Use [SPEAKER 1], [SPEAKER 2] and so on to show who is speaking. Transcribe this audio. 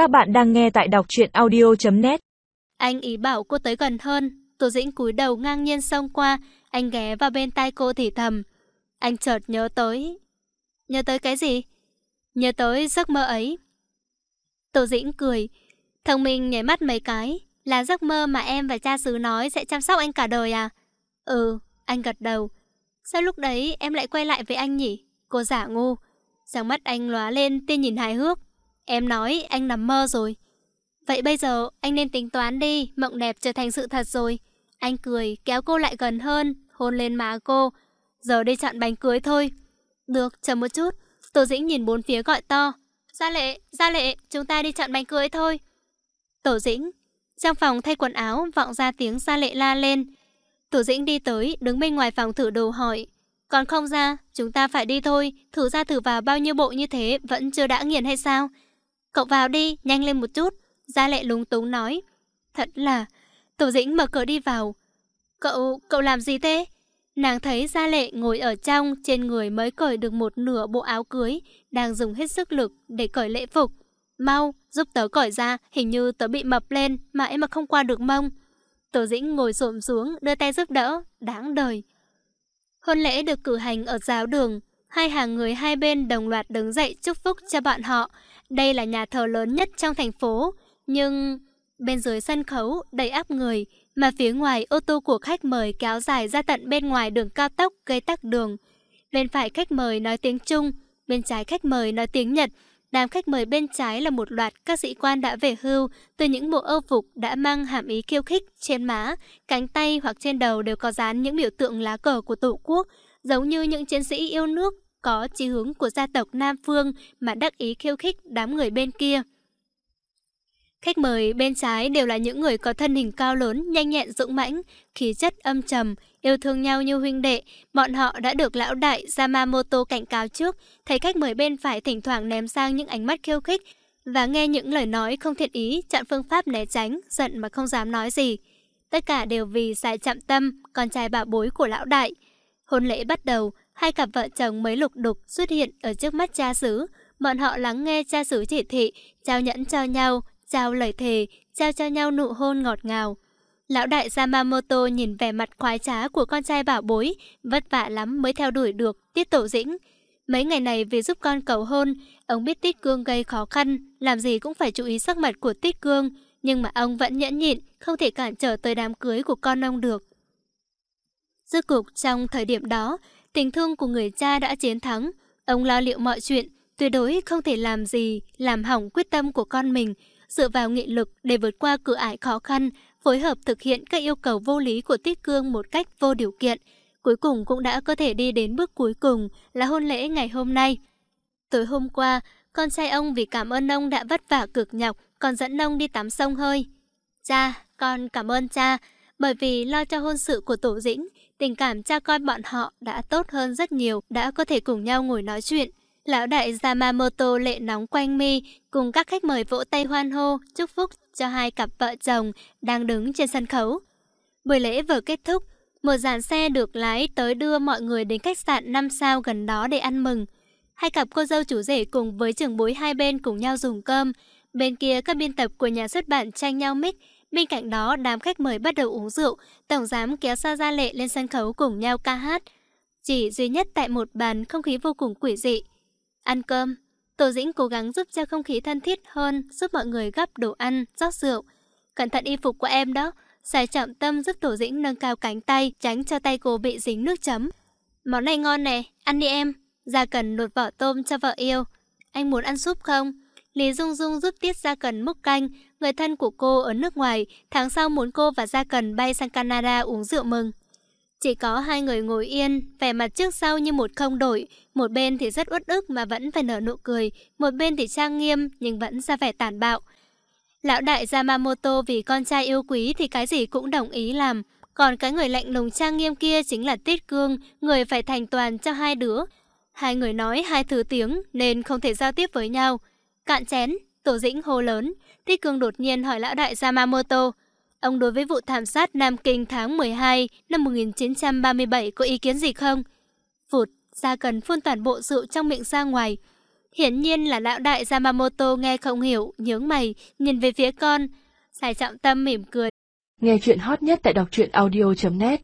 [SPEAKER 1] Các bạn đang nghe tại đọc truyện audio.net
[SPEAKER 2] Anh ý bảo cô tới gần hơn, Tô Dĩnh cúi đầu ngang nhiên xông qua, anh ghé vào bên tai cô thì thầm. Anh chợt nhớ tới... Nhớ tới cái gì? Nhớ tới giấc mơ ấy. Tô Dĩnh cười, thông minh nhảy mắt mấy cái, là giấc mơ mà em và cha xứ nói sẽ chăm sóc anh cả đời à? Ừ, anh gật đầu. Sao lúc đấy em lại quay lại với anh nhỉ? Cô giả ngu. Sáng mắt anh lóa lên tia nhìn hài hước. Em nói anh nằm mơ rồi. Vậy bây giờ anh nên tính toán đi, mộng đẹp trở thành sự thật rồi. Anh cười, kéo cô lại gần hơn, hôn lên má cô. Giờ đi chọn bánh cưới thôi. Được, chờ một chút. Tô Dĩnh nhìn bốn phía gọi to. Gia lệ, gia lệ, chúng ta đi chọn bánh cưới thôi. Tổ Dĩnh. Trong phòng thay quần áo, vọng ra tiếng gia lệ la lên. Tổ Dĩnh đi tới, đứng bên ngoài phòng thử đồ hỏi. Còn không ra, chúng ta phải đi thôi, thử ra thử vào bao nhiêu bộ như thế, vẫn chưa đã nghiền hay sao? Cậu vào đi, nhanh lên một chút. Gia lệ lúng túng nói. Thật là... Tổ dĩnh mở cửa đi vào. Cậu, cậu làm gì thế? Nàng thấy Gia Lệ ngồi ở trong, trên người mới cởi được một nửa bộ áo cưới, đang dùng hết sức lực để cởi lễ phục. Mau, giúp tớ cởi ra, hình như tớ bị mập lên, mãi mà không qua được mông. Tổ dĩnh ngồi xổm xuống, đưa tay giúp đỡ, đáng đời. Hôn lễ được cử hành ở giáo đường, hai hàng người hai bên đồng loạt đứng dậy chúc phúc cho bọn họ. Đây là nhà thờ lớn nhất trong thành phố, nhưng bên dưới sân khấu đầy áp người, mà phía ngoài ô tô của khách mời kéo dài ra tận bên ngoài đường cao tốc gây tắc đường. Bên phải khách mời nói tiếng Trung, bên trái khách mời nói tiếng Nhật. Đám khách mời bên trái là một loạt các sĩ quan đã về hưu, từ những bộ âu phục đã mang hàm ý khiêu khích trên má, cánh tay hoặc trên đầu đều có dán những biểu tượng lá cờ của Tổ quốc, giống như những chiến sĩ yêu nước có chí hướng của gia tộc Nam Phương mà đắc ý khiêu khích đám người bên kia. Khách mời bên trái đều là những người có thân hình cao lớn, nhanh nhẹn dũng mãnh, khí chất âm trầm, yêu thương nhau như huynh đệ. Bọn họ đã được lão đại Yamamoto cảnh cáo trước, thấy khách mời bên phải thỉnh thoảng ném sang những ánh mắt khiêu khích và nghe những lời nói không thiện ý, chọn phương pháp né tránh, giận mà không dám nói gì. Tất cả đều vì sai chạm tâm, con trai bảo bối của lão đại. Hôn lễ bắt đầu, hai cặp vợ chồng mới lục đục xuất hiện ở trước mắt cha xứ. Bọn họ lắng nghe cha xứ chỉ thị, trao nhẫn cho nhau, trao lời thề, trao cho nhau nụ hôn ngọt ngào. Lão đại Yamamoto nhìn vẻ mặt khoái trá của con trai bảo bối, vất vả lắm mới theo đuổi được Tiết Tổ Dĩnh. Mấy ngày này vì giúp con cầu hôn, ông biết Tiết Cương gây khó khăn, làm gì cũng phải chú ý sắc mặt của Tiết Cương, nhưng mà ông vẫn nhẫn nhịn, không thể cản trở tới đám cưới của con ông được. Rốt cục trong thời điểm đó, tình thương của người cha đã chiến thắng. Ông lo liệu mọi chuyện, tuyệt đối không thể làm gì, làm hỏng quyết tâm của con mình, dựa vào nghị lực để vượt qua cửa ải khó khăn, phối hợp thực hiện các yêu cầu vô lý của Tiết Cương một cách vô điều kiện. Cuối cùng cũng đã có thể đi đến bước cuối cùng là hôn lễ ngày hôm nay. Tối hôm qua, con trai ông vì cảm ơn ông đã vất vả cực nhọc, còn dẫn ông đi tắm sông hơi. Cha, con cảm ơn cha, bởi vì lo cho hôn sự của Tổ Dĩnh, tình cảm cha con bọn họ đã tốt hơn rất nhiều, đã có thể cùng nhau ngồi nói chuyện. Lão đại Yamamoto lệ nóng quanh mi cùng các khách mời vỗ tay hoan hô, chúc phúc cho hai cặp vợ chồng đang đứng trên sân khấu. Buổi lễ vừa kết thúc, một dàn xe được lái tới đưa mọi người đến khách sạn 5 sao gần đó để ăn mừng. Hai cặp cô dâu chủ rể cùng với trưởng bối hai bên cùng nhau dùng cơm. Bên kia các biên tập của nhà xuất bản tranh nhau mic. Bên cạnh đó đám khách mời bắt đầu uống rượu. Tổng giám kéo Sa Gia Lệ lên sân khấu cùng nhau ca hát. Chỉ duy nhất tại một bàn không khí vô cùng quỷ dị. Ăn cơm. Tổ dĩnh cố gắng giúp cho không khí thân thiết hơn, giúp mọi người gắp đồ ăn, rót rượu. Cẩn thận y phục của em đó. Giải trọng tâm giúp Tổ dĩnh nâng cao cánh tay, tránh cho tay cô bị dính nước chấm. Món này ngon nè, ăn đi em. Gia Cần lột vỏ tôm cho vợ yêu. Anh muốn ăn súp không? Lý Dung Dung giúp Tiết Gia Cần múc canh. Người thân của cô ở nước ngoài, tháng sau muốn cô và Gia Cần bay sang Canada uống rượu mừng. Chỉ có hai người ngồi yên, vẻ mặt trước sau như một không đổi. Một bên thì rất uất ức mà vẫn phải nở nụ cười, một bên thì trang nghiêm nhưng vẫn ra vẻ tàn bạo. Lão đại Yamamoto vì con trai yêu quý thì cái gì cũng đồng ý làm. Còn cái người lạnh lùng trang nghiêm kia chính là Tiết Cương, người phải thành toàn cho hai đứa. Hai người nói hai thứ tiếng nên không thể giao tiếp với nhau. Cạn chén, Tổ Dĩnh hô lớn. Tích Cương đột nhiên hỏi lão đại Yamamoto. Ông đối với vụ thảm sát Nam Kinh tháng 12 năm 1937 có ý kiến gì không? Phụt, ra cần phun toàn bộ rượu trong miệng ra ngoài. Hiển nhiên là lão đại Yamamoto nghe không hiểu, nhướng mày, nhìn về phía con. Sài trọng tâm mỉm cười.
[SPEAKER 1] Nghe chuyện hot nhất tại đọc truyện audio.net